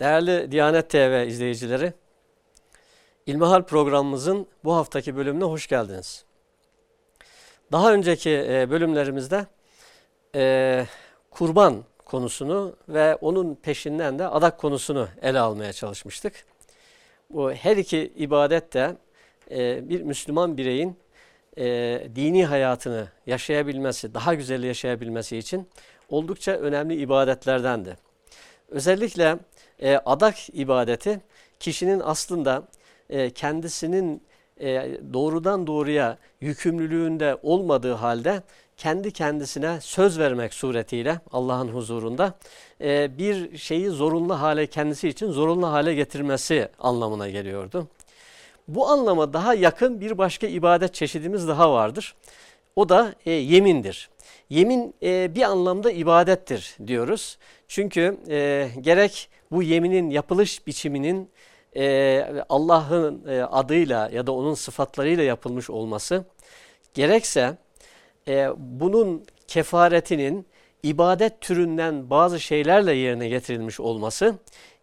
Değerli Diyanet TV izleyicileri, İlmihal programımızın bu haftaki bölümüne hoş geldiniz. Daha önceki e, bölümlerimizde e, kurban konusunu ve onun peşinden de adak konusunu ele almaya çalışmıştık. Bu her iki ibadet de e, bir Müslüman bireyin e, dini hayatını yaşayabilmesi, daha güzel yaşayabilmesi için oldukça önemli ibadetlerdendi. Özellikle e, adak ibadeti kişinin aslında e, kendisinin e, doğrudan doğruya yükümlülüğünde olmadığı halde kendi kendisine söz vermek suretiyle Allah'ın huzurunda e, bir şeyi zorunlu hale kendisi için zorunlu hale getirmesi anlamına geliyordu. Bu anlama daha yakın bir başka ibadet çeşidimiz daha vardır. O da e, yemindir. Yemin e, bir anlamda ibadettir diyoruz. Çünkü e, gerek bu yeminin yapılış biçiminin e, Allah'ın e, adıyla ya da onun sıfatlarıyla yapılmış olması gerekse e, bunun kefaretinin ibadet türünden bazı şeylerle yerine getirilmiş olması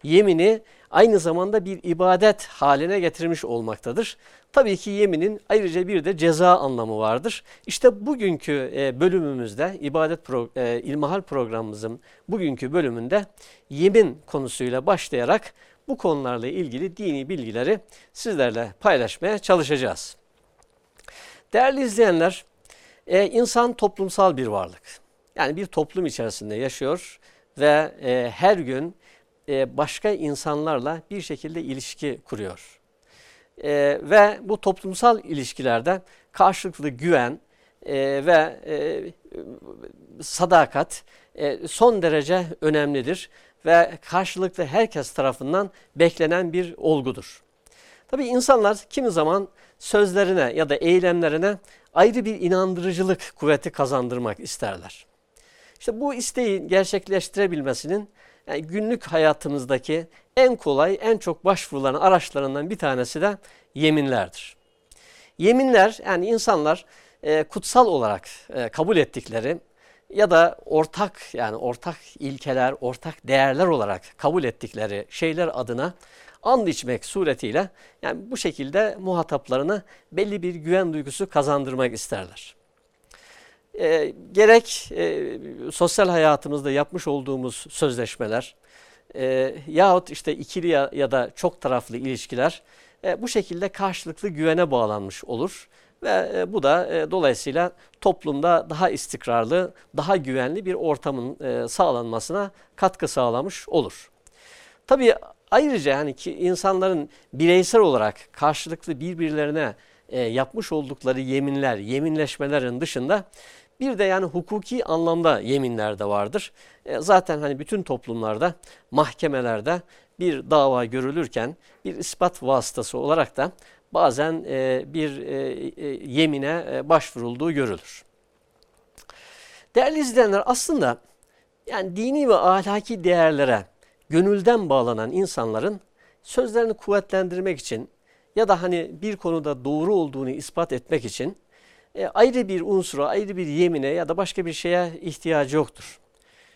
yemini aynı zamanda bir ibadet haline getirmiş olmaktadır. Tabii ki yeminin ayrıca bir de ceza anlamı vardır. İşte bugünkü e, bölümümüzde ibadet pro, e, ilmihal programımızın bugünkü bölümünde yemin konusuyla başlayarak bu konularla ilgili dini bilgileri sizlerle paylaşmaya çalışacağız. Değerli izleyenler, e, insan toplumsal bir varlık. Yani bir toplum içerisinde yaşıyor ve her gün e, başka insanlarla bir şekilde ilişki kuruyor. E, ve bu toplumsal ilişkilerde karşılıklı güven e, ve sadakat son derece önemlidir ve karşılıklı herkes tarafından beklenen bir olgudur. Tabi insanlar kimi zaman sözlerine ya da eylemlerine ayrı bir inandırıcılık kuvveti kazandırmak isterler. İşte bu isteği gerçekleştirebilmesinin yani günlük hayatımızdaki en kolay, en çok başvurulan araçlarından bir tanesi de yeminlerdir. Yeminler yani insanlar e, kutsal olarak e, kabul ettikleri ya da ortak yani ortak ilkeler, ortak değerler olarak kabul ettikleri şeyler adına and içmek suretiyle yani bu şekilde muhataplarına belli bir güven duygusu kazandırmak isterler. E, gerek e, sosyal hayatımızda yapmış olduğumuz sözleşmeler e, yahut işte ikili ya, ya da çok taraflı ilişkiler e, bu şekilde karşılıklı güvene bağlanmış olur. Ve e, bu da e, dolayısıyla toplumda daha istikrarlı, daha güvenli bir ortamın e, sağlanmasına katkı sağlamış olur. Tabii ayrıca hani ki insanların bireysel olarak karşılıklı birbirlerine e, yapmış oldukları yeminler, yeminleşmelerin dışında bir de yani hukuki anlamda yeminler de vardır. E, zaten hani bütün toplumlarda, mahkemelerde bir dava görülürken bir ispat vasıtası olarak da bazen e, bir e, e, yemine başvurulduğu görülür. Değerli izleyenler aslında yani dini ve ahlaki değerlere gönülden bağlanan insanların sözlerini kuvvetlendirmek için ya da hani bir konuda doğru olduğunu ispat etmek için e, ayrı bir unsura, ayrı bir yemine ya da başka bir şeye ihtiyacı yoktur.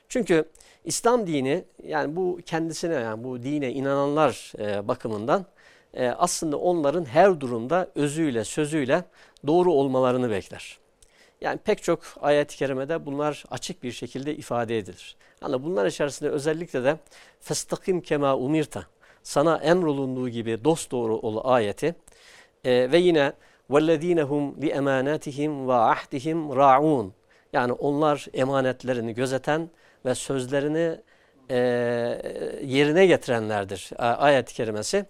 Çünkü İslam dini yani bu kendisine yani bu dine inananlar e, bakımından e, aslında onların her durumda özüyle, sözüyle doğru olmalarını bekler. Yani pek çok ayet-i kerimede bunlar açık bir şekilde ifade edilir. Yani bunlar içerisinde özellikle de festakim kema umirta sana emrolunduğu gibi dost doğru ol ayeti e, ve yine وَالَّذ۪ينَ هُمْ لِاَمَانَاتِهِمْ وَعَهْدِهِمْ رَاعُونَ Yani onlar emanetlerini gözeten ve sözlerini e, yerine getirenlerdir e, ayet-i kerimesi.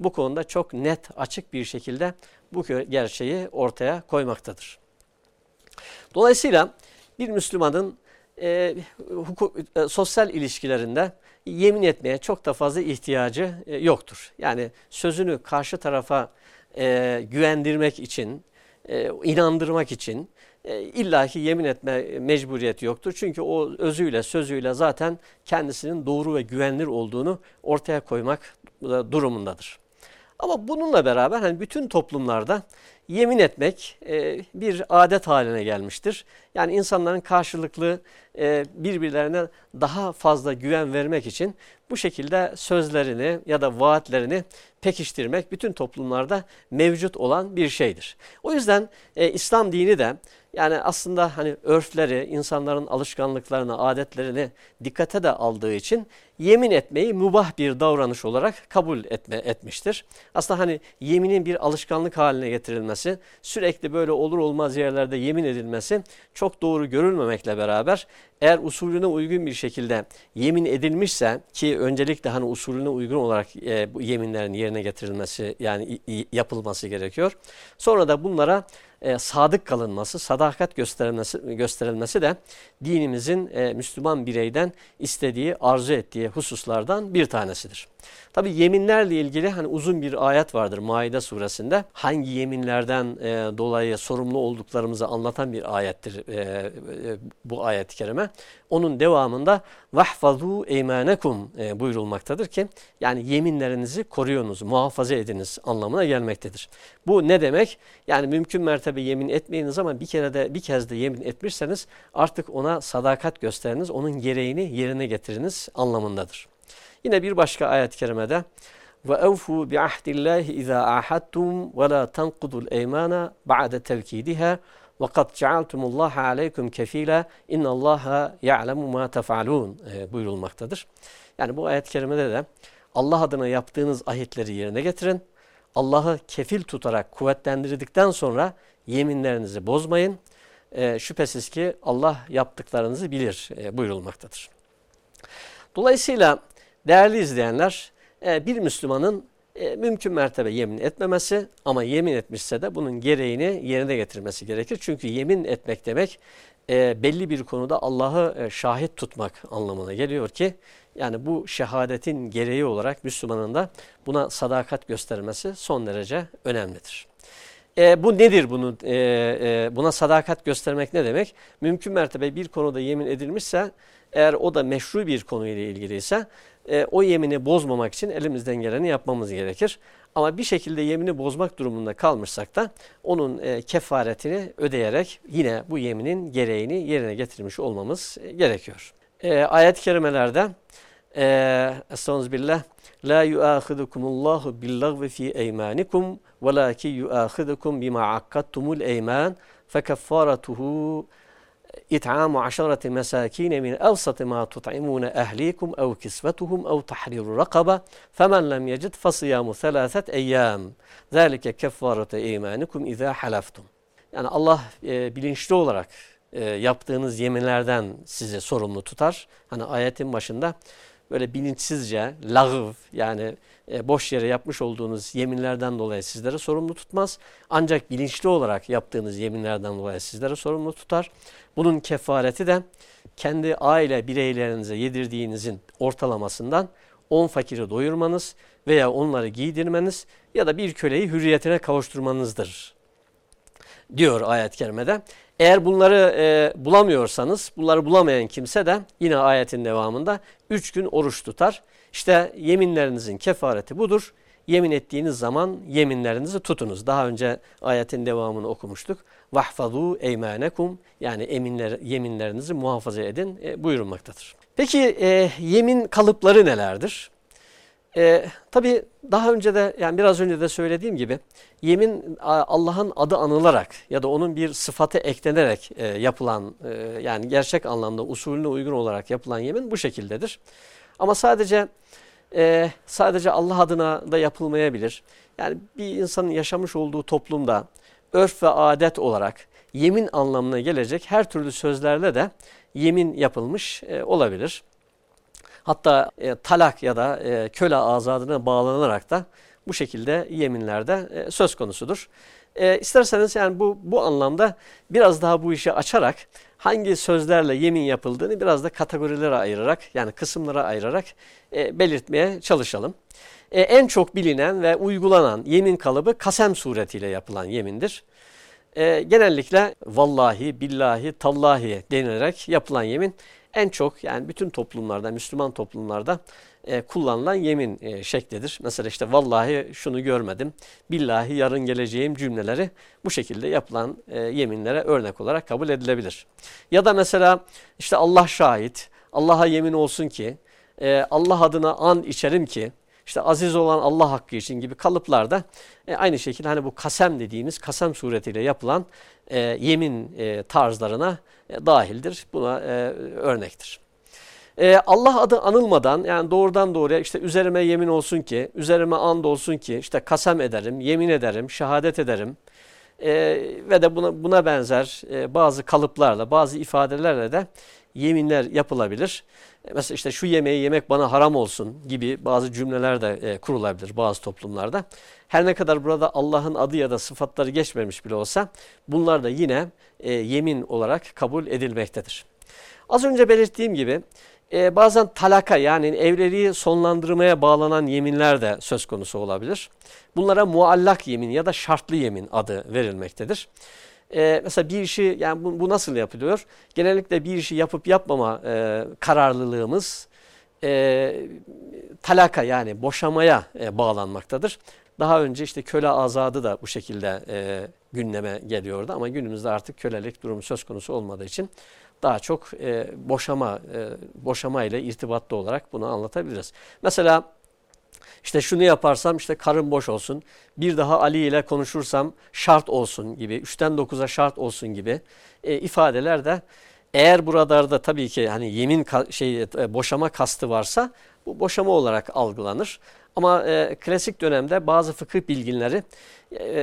Bu konuda çok net, açık bir şekilde bu gerçeği ortaya koymaktadır. Dolayısıyla bir Müslümanın e, hukuk, e, sosyal ilişkilerinde yemin etmeye çok da fazla ihtiyacı e, yoktur. Yani sözünü karşı tarafa e, güvendirmek için, e, inandırmak için e, illaki yemin etme mecburiyeti yoktur. Çünkü o özüyle, sözüyle zaten kendisinin doğru ve güvenilir olduğunu ortaya koymak durumundadır. Ama bununla beraber hani bütün toplumlarda yemin etmek e, bir adet haline gelmiştir. Yani insanların karşılıklı e, birbirlerine daha fazla güven vermek için bu şekilde sözlerini ya da vaatlerini pekiştirmek bütün toplumlarda mevcut olan bir şeydir. O yüzden e, İslam dini de yani aslında hani örfleri, insanların alışkanlıklarını, adetlerini dikkate de aldığı için yemin etmeyi mübah bir davranış olarak kabul etme, etmiştir. Aslında hani yeminin bir alışkanlık haline getirilmesi, sürekli böyle olur olmaz yerlerde yemin edilmesi çok doğru görülmemekle beraber eğer usulüne uygun bir şekilde yemin edilmişse ki öncelikle hani usulüne uygun olarak e, bu yeminlerin yerine getirilmesi yani yapılması gerekiyor. Sonra da bunlara e, sadık kalınması, sadakat gösterilmesi, gösterilmesi de dinimizin e, Müslüman bireyden istediği, arzu ettiği hususlardan bir tanesidir. Tabi yeminlerle ilgili hani uzun bir ayet vardır Maide suresinde. Hangi yeminlerden e, dolayı sorumlu olduklarımızı anlatan bir ayettir e, e, bu ayet-i kerime. Onun devamında vahfazu eymanekum e, buyurulmaktadır ki yani yeminlerinizi koruyunuz, muhafaza ediniz anlamına gelmektedir. Bu ne demek? Yani mümkün mertebe yemin etmeyiniz ama bir kere de bir kez de yemin etmişseniz artık ona sadakat gösteriniz, onun gereğini yerine getiriniz anlamındadır. Yine bir başka ayet-i kerimede ve evfu bi ahdillahi iza ahadtum ve la tanqudul eymana ba'de tevkidiha ve kad cealtumullaha aleykum kefila innallaha ya'lemu ma tef'alun buyurulmaktadır. Yani bu ayet-i kerimede de Allah adına yaptığınız ahitleri yerine getirin. Allah'ı kefil tutarak kuvvetlendirdikten sonra yeminlerinizi bozmayın. E, şüphesiz ki Allah yaptıklarınızı bilir e, buyurulmaktadır. Dolayısıyla Değerli izleyenler, e, bir Müslümanın e, mümkün mertebe yemin etmemesi ama yemin etmişse de bunun gereğini yerine getirmesi gerekir. Çünkü yemin etmek demek e, belli bir konuda Allah'ı şahit tutmak anlamına geliyor ki yani bu şehadetin gereği olarak Müslümanın da buna sadakat göstermesi son derece önemlidir. E, bu nedir bunu e, e, buna sadakat göstermek ne demek? Mümkün mertebe bir konuda yemin edilmişse eğer o da meşru bir konuyla ilgiliyse e, o yemini bozmamak için elimizden geleni yapmamız gerekir. Ama bir şekilde yemini bozmak durumunda kalmışsak da onun e, kefaretini ödeyerek yine bu yeminin gereğini yerine getirmiş olmamız e, gerekiyor. E, Ayet-i kerimelerde e, Estağfirullah La yuahidukumullahu billagvi fi eymanikum velaki yuahidukum bima akkattumul eyman fekeffaratuhu İt'amu aşarati mesakine min evsati ma tut'imune ehlikum ev kisvetuhum ev tahriru rakaba femen lem yecid fasiyamu thelâthet eyyâm zâlike keffarete imanikum izâ halaftum. Yani Allah e, bilinçli olarak e, yaptığınız yeminlerden sizi sorumlu tutar. Hani ayetin başında böyle bilinçsizce lağıv yani e, boş yere yapmış olduğunuz yeminlerden dolayı sizlere sorumlu tutmaz. Ancak bilinçli olarak yaptığınız yeminlerden dolayı sizlere sorumlu tutar. Bunun kefareti de kendi aile bireylerinize yedirdiğinizin ortalamasından 10 fakiri doyurmanız veya onları giydirmeniz ya da bir köleyi hürriyetine kavuşturmanızdır diyor ayet-i kerimede. Eğer bunları e, bulamıyorsanız, bunları bulamayan kimse de yine ayetin devamında 3 gün oruç tutar. İşte yeminlerinizin kefareti budur. Yemin ettiğiniz zaman yeminlerinizi tutunuz. Daha önce ayetin devamını okumuştuk. Vahfazu eymanekum yani eminler, yeminlerinizi muhafaza edin e, buyurulmaktadır. Peki e, yemin kalıpları nelerdir? E, Tabi daha önce de yani biraz önce de söylediğim gibi yemin Allah'ın adı anılarak ya da onun bir sıfatı eklenerek e, yapılan e, yani gerçek anlamda usulüne uygun olarak yapılan yemin bu şekildedir. Ama sadece e, sadece Allah adına da yapılmayabilir. Yani bir insanın yaşamış olduğu toplumda örf ve adet olarak yemin anlamına gelecek her türlü sözlerle de yemin yapılmış e, olabilir. Hatta e, talak ya da e, köle azadına bağlanarak da bu şekilde yeminlerde e, söz konusudur. E, isterseniz yani bu, bu anlamda biraz daha bu işi açarak hangi sözlerle yemin yapıldığını biraz da kategorilere ayırarak yani kısımlara ayırarak e, belirtmeye çalışalım. E, en çok bilinen ve uygulanan yemin kalıbı kasem suretiyle yapılan yemindir. E, genellikle vallahi, billahi, tallahi denilerek yapılan yemin en çok yani bütün toplumlarda, Müslüman toplumlarda e, kullanılan yemin e, şeklidir. Mesela işte vallahi şunu görmedim, billahi yarın geleceğim cümleleri bu şekilde yapılan e, yeminlere örnek olarak kabul edilebilir. Ya da mesela işte Allah şahit, Allah'a yemin olsun ki e, Allah adına an içerim ki işte aziz olan Allah hakkı için gibi kalıplarda e, aynı şekilde hani bu kasem dediğimiz kasem suretiyle yapılan e, yemin e, tarzlarına e, dahildir. Buna e, örnektir. E, Allah adı anılmadan yani doğrudan doğruya işte üzerime yemin olsun ki, üzerime and olsun ki işte kasem ederim, yemin ederim, şehadet ederim e, ve de buna, buna benzer e, bazı kalıplarla, bazı ifadelerle de yeminler yapılabilir. Mesela işte şu yemeği yemek bana haram olsun gibi bazı cümleler de e, kurulabilir bazı toplumlarda. Her ne kadar burada Allah'ın adı ya da sıfatları geçmemiş bile olsa bunlar da yine e, yemin olarak kabul edilmektedir. Az önce belirttiğim gibi e, bazen talaka yani evliliği sonlandırmaya bağlanan yeminler de söz konusu olabilir. Bunlara muallak yemin ya da şartlı yemin adı verilmektedir. E, mesela bir işi yani bu, bu nasıl yapılıyor? Genellikle bir işi yapıp yapmama e, kararlılığımız e, talaka yani boşamaya e, bağlanmaktadır. Daha önce işte köle azadı da bu şekilde e, gündeme geliyordu ama günümüzde artık kölelik durumu söz konusu olmadığı için daha çok e, boşama e, boşama ile irtibatlı olarak bunu anlatabiliriz. Mesela işte şunu yaparsam işte karın boş olsun. Bir daha Ali ile konuşursam şart olsun gibi. Üçten 9'a şart olsun gibi e, ifadeler de eğer buralarda tabii ki hani yemin şey e, boşama kastı varsa bu boşama olarak algılanır. Ama e, klasik dönemde bazı fıkıh bilginleri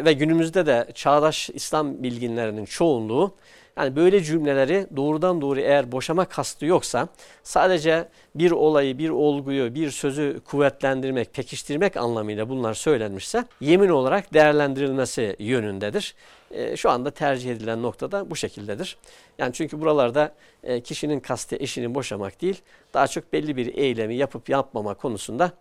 ve günümüzde de çağdaş İslam bilginlerinin çoğunluğu yani böyle cümleleri doğrudan doğru eğer boşama kastı yoksa sadece bir olayı, bir olguyu, bir sözü kuvvetlendirmek, pekiştirmek anlamıyla bunlar söylenmişse yemin olarak değerlendirilmesi yönündedir. E, şu anda tercih edilen noktada bu şekildedir. Yani çünkü buralarda e, kişinin kastı eşini boşamak değil, daha çok belli bir eylemi yapıp yapmama konusunda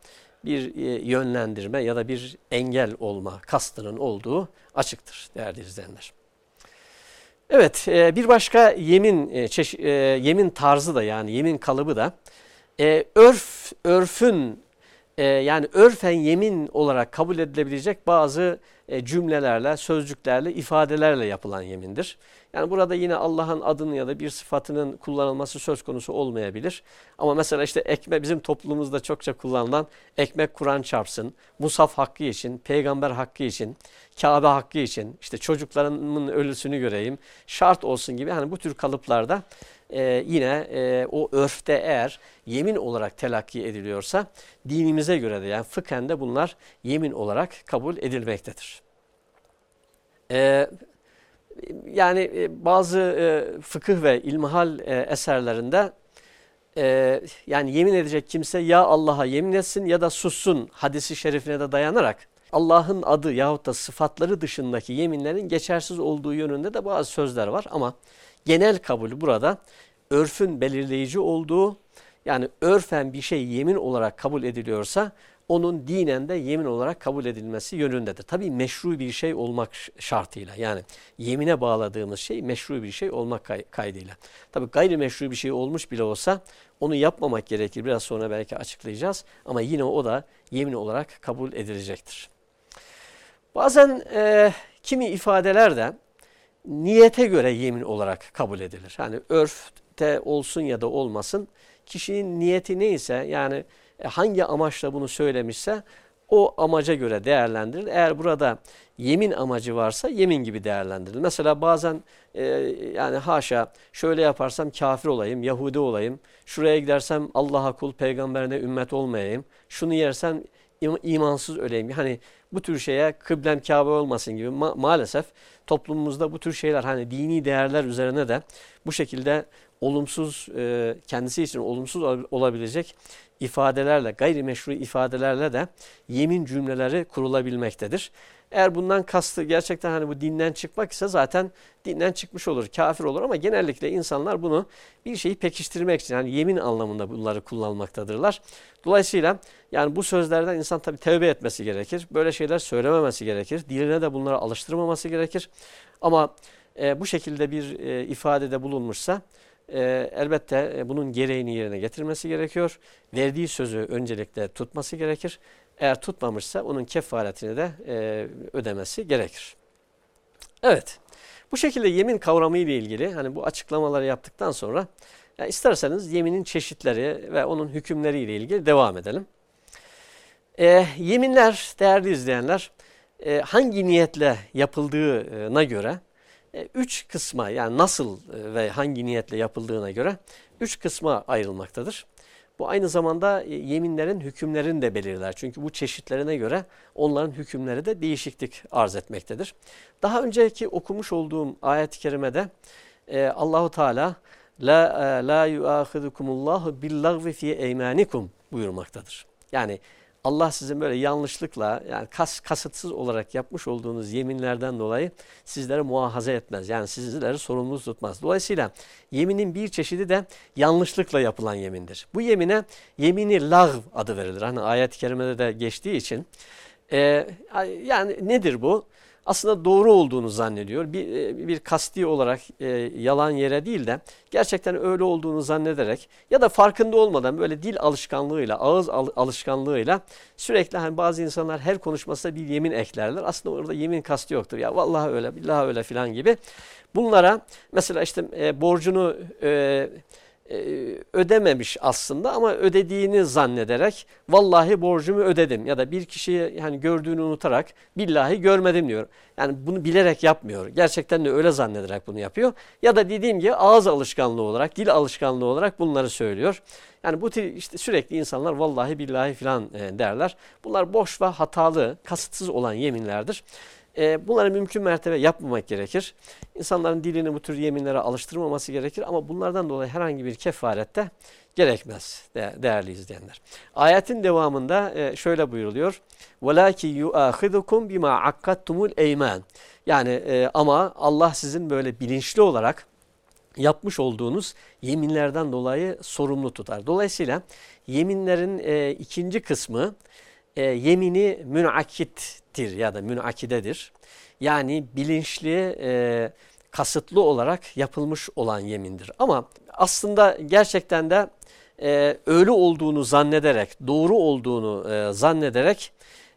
bir e, yönlendirme ya da bir engel olma kastının olduğu açıktır değerli izleyenler. Evet e, bir başka yemin e, yemin tarzı da yani yemin kalıbı da örf örfün yani örfen yemin olarak kabul edilebilecek bazı cümlelerle, sözcüklerle, ifadelerle yapılan yemindir. Yani burada yine Allah'ın adının ya da bir sıfatının kullanılması söz konusu olmayabilir. Ama mesela işte ekmek bizim toplumumuzda çokça kullanılan ekmek Kur'an çarpsın, Musaf hakkı için, peygamber hakkı için, Kabe hakkı için, işte çocuklarımın ölüsünü göreyim, şart olsun gibi hani bu tür kalıplarda e, yine e, o örfte eğer yemin olarak telakki ediliyorsa dinimize göre de yani fıkhen de bunlar yemin olarak kabul edilmektedir. E, yani e, bazı e, fıkıh ve ilmihal e, eserlerinde yani yemin edecek kimse ya Allah'a yemin etsin ya da sussun hadisi şerifine de dayanarak Allah'ın adı yahut da sıfatları dışındaki yeminlerin geçersiz olduğu yönünde de bazı sözler var. Ama genel kabul burada örfün belirleyici olduğu yani örfen bir şey yemin olarak kabul ediliyorsa onun dinen de yemin olarak kabul edilmesi yönündedir. Tabi meşru bir şey olmak şartıyla yani yemine bağladığımız şey meşru bir şey olmak kaydıyla. Tabi gayrimeşru bir şey olmuş bile olsa onu yapmamak gerekir. Biraz sonra belki açıklayacağız ama yine o da yemin olarak kabul edilecektir. Bazen e, kimi ifadeler de niyete göre yemin olarak kabul edilir. Hani örfte olsun ya da olmasın kişinin niyeti neyse yani hangi amaçla bunu söylemişse o amaca göre değerlendirilir. Eğer burada yemin amacı varsa yemin gibi değerlendirilir. Mesela bazen e, yani haşa şöyle yaparsam kafir olayım, Yahudi olayım, şuraya gidersem Allah'a kul, peygamberine ümmet olmayayım, şunu yersem im imansız öleyim. Hani bu tür şeye kıblem Kabe olmasın gibi Ma maalesef toplumumuzda bu tür şeyler hani dini değerler üzerine de bu şekilde olumsuz e, kendisi için olumsuz olabilecek ifadelerle, gayrimeşru ifadelerle de yemin cümleleri kurulabilmektedir. Eğer bundan kastı gerçekten hani bu dinden çıkmak ise zaten dinden çıkmış olur, kafir olur ama genellikle insanlar bunu bir şeyi pekiştirmek için yani yemin anlamında bunları kullanmaktadırlar. Dolayısıyla yani bu sözlerden insan tabi tevbe etmesi gerekir. Böyle şeyler söylememesi gerekir. Diline de bunları alıştırmaması gerekir. Ama e, bu şekilde bir e, ifadede bulunmuşsa e, elbette e, bunun gereğini yerine getirmesi gerekiyor. Verdiği sözü öncelikle tutması gerekir. Eğer tutmamışsa onun kefaretini de e, ödemesi gerekir. Evet. Bu şekilde yemin kavramı ile ilgili hani bu açıklamaları yaptıktan sonra Yani isterseniz yeminin çeşitleri ve onun hükümleriyle ilgili devam edelim. E, yeminler değerli izleyenler e, hangi niyetle yapıldığına göre e, üç kısma yani nasıl e, ve hangi niyetle yapıldığına göre üç kısma ayrılmaktadır. Bu aynı zamanda e, yeminlerin hükümlerini de belirler. Çünkü bu çeşitlerine göre onların hükümleri de değişiklik arz etmektedir. Daha önceki okumuş olduğum ayet-i kerimede e, Allahu Teala la e, la yuahidukumullahu billagvi fi eymanikum buyurmaktadır. Yani Allah sizin böyle yanlışlıkla yani kas, kasıtsız olarak yapmış olduğunuz yeminlerden dolayı sizleri muhafaza etmez. Yani sizleri sorumlu tutmaz. Dolayısıyla yeminin bir çeşidi de yanlışlıkla yapılan yemindir. Bu yemine yemini lağv adı verilir. Hani ayet-i kerimede de geçtiği için. Ee, yani nedir bu? Aslında doğru olduğunu zannediyor. Bir, e, bir kasti olarak e, yalan yere değil de gerçekten öyle olduğunu zannederek ya da farkında olmadan böyle dil alışkanlığıyla, ağız al alışkanlığıyla sürekli hani bazı insanlar her konuşmasında bir yemin eklerler. Aslında orada yemin kasti yoktur. Ya vallahi öyle, billahi öyle filan gibi. Bunlara mesela işte e, borcunu e, ödememiş aslında ama ödediğini zannederek vallahi borcumu ödedim ya da bir kişiyi yani gördüğünü unutarak billahi görmedim diyor. Yani bunu bilerek yapmıyor. Gerçekten de öyle zannederek bunu yapıyor. Ya da dediğim gibi ağız alışkanlığı olarak, dil alışkanlığı olarak bunları söylüyor. Yani bu işte sürekli insanlar vallahi billahi filan e, derler. Bunlar boş ve hatalı, kasıtsız olan yeminlerdir. E, bunları mümkün mertebe yapmamak gerekir. İnsanların dilini bu tür yeminlere alıştırmaması gerekir ama bunlardan dolayı herhangi bir kefarette gerekmez de, değerli izleyenler. Ayetin devamında e, şöyle buyuruluyor. وَلَاكِ يُؤَخِذُكُمْ بِمَا عَقَّدْتُمُ الْاَيْمَانِ Yani e, ama Allah sizin böyle bilinçli olarak yapmış olduğunuz yeminlerden dolayı sorumlu tutar. Dolayısıyla yeminlerin e, ikinci kısmı e, yemini münakittir ya da münakidedir. Yani bilinçli, e, kasıtlı olarak yapılmış olan yemindir. Ama aslında gerçekten de e, öyle olduğunu zannederek, doğru olduğunu e, zannederek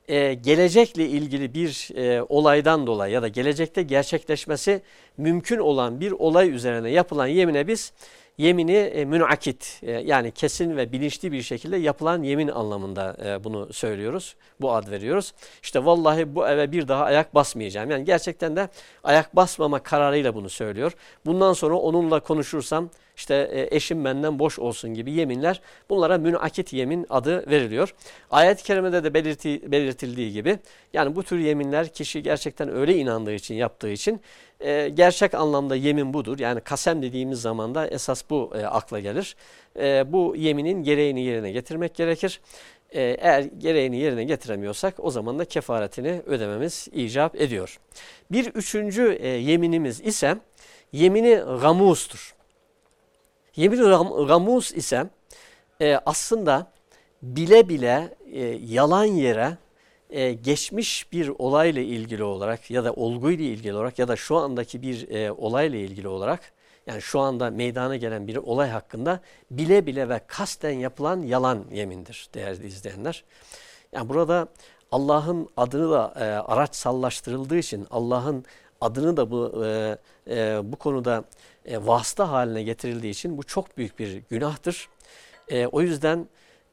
e, gelecekle ilgili bir e, olaydan dolayı ya da gelecekte gerçekleşmesi mümkün olan bir olay üzerine yapılan yemine biz yemini e, münakit e, yani kesin ve bilinçli bir şekilde yapılan yemin anlamında e, bunu söylüyoruz. Bu ad veriyoruz. İşte vallahi bu eve bir daha ayak basmayacağım. Yani gerçekten de ayak basmama kararıyla bunu söylüyor. Bundan sonra onunla konuşursam işte e, eşim benden boş olsun gibi yeminler bunlara münakit yemin adı veriliyor. Ayet-i kerimede de belirti, belirtildiği gibi yani bu tür yeminler kişi gerçekten öyle inandığı için yaptığı için e, gerçek anlamda yemin budur. Yani kasem dediğimiz zaman da esas bu e, akla gelir. E, bu yeminin gereğini yerine getirmek gerekir. E, eğer gereğini yerine getiremiyorsak o zaman da kefaretini ödememiz icap ediyor. Bir üçüncü e, yeminimiz ise yemini gamustur. Yemin gamus ise e, aslında bile bile e, yalan yere e, geçmiş bir olayla ilgili olarak ya da olguyla ilgili olarak ya da şu andaki bir e, olayla ilgili olarak yani şu anda meydana gelen bir olay hakkında bile bile ve kasten yapılan yalan yemindir değerli izleyenler. Yani burada Allah'ın adını da e, araç sallaştırıldığı için Allah'ın adını da bu e, e, bu konuda e, vasıta haline getirildiği için bu çok büyük bir günahtır. E, o yüzden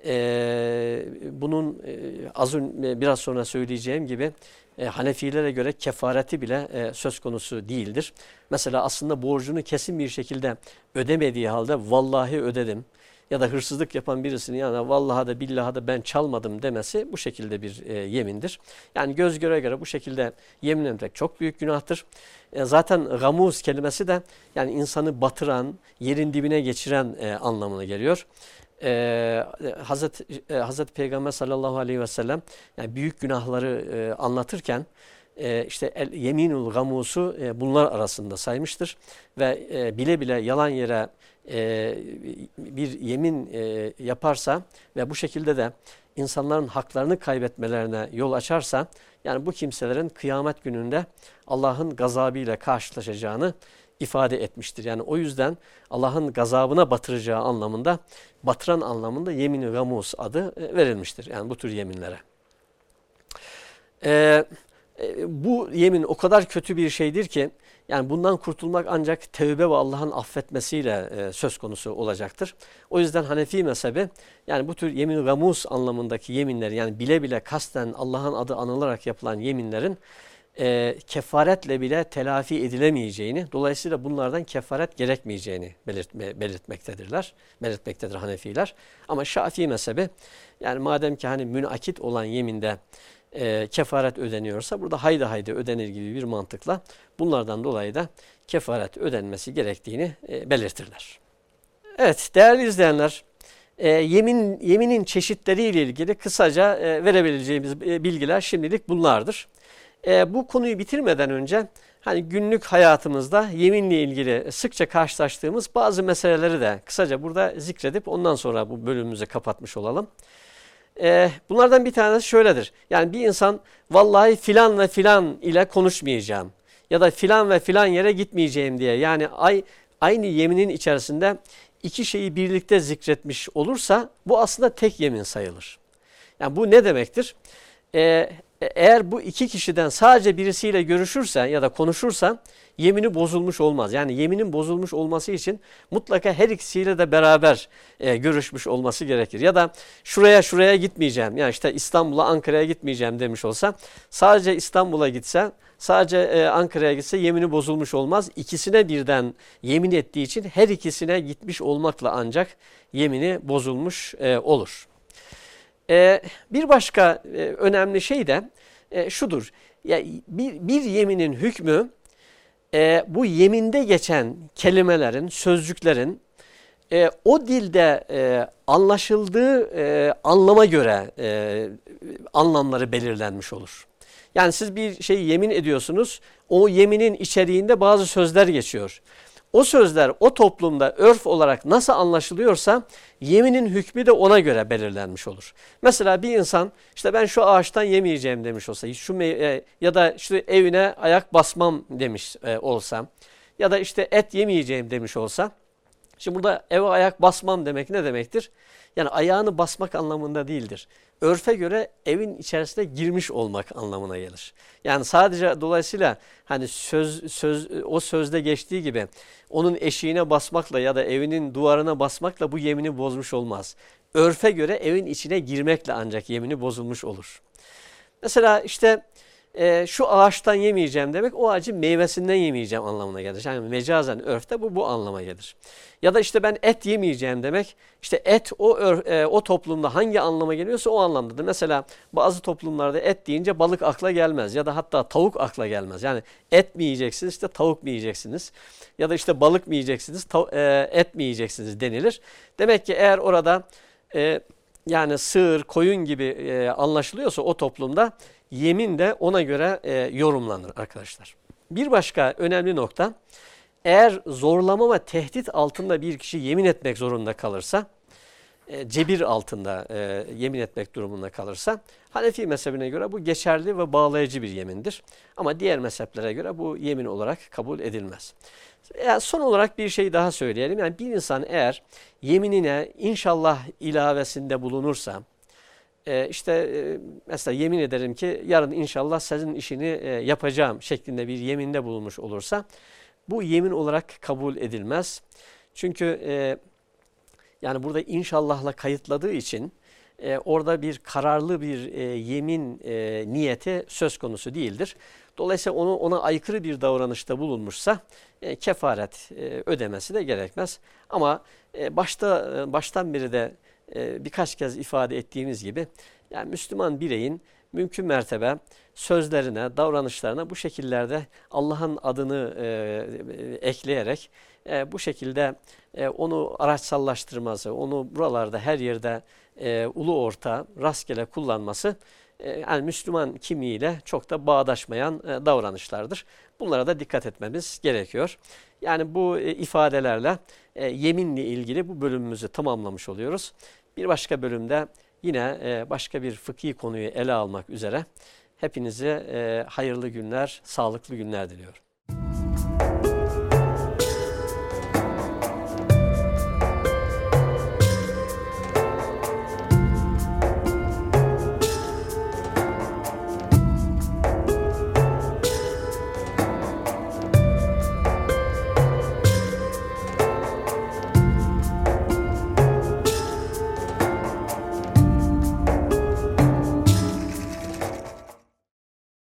e, bunun e, az önce biraz sonra söyleyeceğim gibi e, Hanefilere göre kefareti bile e, söz konusu değildir. Mesela aslında borcunu kesin bir şekilde ödemediği halde vallahi ödedim ya da hırsızlık yapan birisinin yani vallaha da billaha da ben çalmadım demesi bu şekilde bir e, yemindir. Yani göz göre göre bu şekilde yemin etmek çok büyük günahtır. E, zaten gamuz kelimesi de yani insanı batıran, yerin dibine geçiren e, anlamına geliyor e, Hazreti, e, Hazreti Peygamber sallallahu aleyhi ve sellem yani büyük günahları e, anlatırken e, işte el, yeminul gamusu e, bunlar arasında saymıştır ve e, bile bile yalan yere e, bir yemin e, yaparsa ve bu şekilde de insanların haklarını kaybetmelerine yol açarsa yani bu kimselerin kıyamet gününde Allah'ın gazabıyla karşılaşacağını ifade etmiştir. Yani o yüzden Allah'ın gazabına batıracağı anlamında, batıran anlamında yemin-i gamus adı e, verilmiştir. Yani bu tür yeminlere. Ee, bu yemin o kadar kötü bir şeydir ki Yani bundan kurtulmak ancak tevbe ve Allah'ın affetmesiyle e, söz konusu olacaktır. O yüzden Hanefi mezhebi yani bu tür yemin gamus anlamındaki yeminler yani bile bile kasten Allah'ın adı anılarak yapılan yeminlerin e, kefaretle bile telafi edilemeyeceğini, dolayısıyla bunlardan kefaret gerekmeyeceğini belirtme, belirtmektedirler, belirtmektedir Hanefiler. Ama Şafii mezhebi yani madem ki hani münakit olan yeminde e, kefaret ödeniyorsa burada haydi haydi ödenir gibi bir mantıkla bunlardan dolayı da kefaret ödenmesi gerektiğini e, belirtirler. Evet değerli izleyenler e, yemin yeminin çeşitleriyle ilgili kısaca e, verebileceğimiz e, bilgiler şimdilik bunlardır. E, bu konuyu bitirmeden önce hani günlük hayatımızda yeminle ilgili sıkça karşılaştığımız bazı meseleleri de kısaca burada zikredip ondan sonra bu bölümümüzü kapatmış olalım. E, bunlardan bir tanesi şöyledir. Yani bir insan vallahi filan ve filan ile konuşmayacağım ya da filan ve filan yere gitmeyeceğim diye yani ay, aynı yeminin içerisinde iki şeyi birlikte zikretmiş olursa bu aslında tek yemin sayılır. Yani bu ne demektir? Ee, eğer bu iki kişiden sadece birisiyle görüşürse ya da konuşursa yemini bozulmuş olmaz. Yani yeminin bozulmuş olması için mutlaka her ikisiyle de beraber e, görüşmüş olması gerekir. Ya da şuraya şuraya gitmeyeceğim. Yani işte İstanbul'a Ankara'ya gitmeyeceğim demiş olsa sadece İstanbul'a gitse sadece e, Ankara'ya gitse yemini bozulmuş olmaz. İkisine birden yemin ettiği için her ikisine gitmiş olmakla ancak yemini bozulmuş e, olur. E, bir başka e, önemli şey de e, şudur. Ya, bir, bir yeminin hükmü e, bu yeminde geçen kelimelerin, sözcüklerin e, o dilde e, anlaşıldığı e, anlama göre e, anlamları belirlenmiş olur. Yani siz bir şey yemin ediyorsunuz, o yeminin içeriğinde bazı sözler geçiyor. O sözler o toplumda örf olarak nasıl anlaşılıyorsa yeminin hükmü de ona göre belirlenmiş olur. Mesela bir insan işte ben şu ağaçtan yemeyeceğim demiş olsa şu e, ya da işte evine ayak basmam demiş e, olsa ya da işte et yemeyeceğim demiş olsa şimdi burada eve ayak basmam demek ne demektir? Yani ayağını basmak anlamında değildir. Örfe göre evin içerisine girmiş olmak anlamına gelir. Yani sadece dolayısıyla hani söz söz o sözde geçtiği gibi onun eşiğine basmakla ya da evinin duvarına basmakla bu yemini bozmuş olmaz. Örfe göre evin içine girmekle ancak yemini bozulmuş olur. Mesela işte e, şu ağaçtan yemeyeceğim demek o ağacın meyvesinden yemeyeceğim anlamına gelir. Yani mecazen örfte bu bu anlama gelir. Ya da işte ben et yemeyeceğim demek işte et o ör, e, o toplumda hangi anlama geliyorsa o anlamdadır. Mesela bazı toplumlarda et deyince balık akla gelmez ya da hatta tavuk akla gelmez. Yani et mi yiyeceksiniz işte tavuk mu yiyeceksiniz ya da işte balık mı yiyeceksiniz e, et mi yiyeceksiniz denilir. Demek ki eğer orada e, yani sığır, koyun gibi e, anlaşılıyorsa o toplumda yemin de ona göre e, yorumlanır arkadaşlar. Bir başka önemli nokta eğer zorlama ve tehdit altında bir kişi yemin etmek zorunda kalırsa e, cebir altında e, yemin etmek durumunda kalırsa Hanefi mezhebine göre bu geçerli ve bağlayıcı bir yemindir. Ama diğer mezheplere göre bu yemin olarak kabul edilmez. Yani son olarak bir şey daha söyleyelim. Yani bir insan eğer yeminine inşallah ilavesinde bulunursa e, işte e, mesela yemin ederim ki yarın inşallah sizin işini e, yapacağım şeklinde bir yeminde bulunmuş olursa bu yemin olarak kabul edilmez. Çünkü e, yani burada inşallahla kayıtladığı için orada bir kararlı bir yemin e, niyeti söz konusu değildir. Dolayısıyla onu ona aykırı bir davranışta bulunmuşsa e, kefaret e, ödemesi de gerekmez. Ama e, başta baştan beri de e, birkaç kez ifade ettiğimiz gibi yani Müslüman bireyin mümkün mertebe sözlerine, davranışlarına bu şekillerde Allah'ın adını e, ekleyerek e, bu şekilde e, onu araçsallaştırması, onu buralarda her yerde e, ulu orta, rastgele kullanması e, yani Müslüman kimiyle çok da bağdaşmayan e, davranışlardır. Bunlara da dikkat etmemiz gerekiyor. Yani bu e, ifadelerle e, yeminle ilgili bu bölümümüzü tamamlamış oluyoruz. Bir başka bölümde yine e, başka bir fıkhi konuyu ele almak üzere hepinize e, hayırlı günler, sağlıklı günler diliyorum.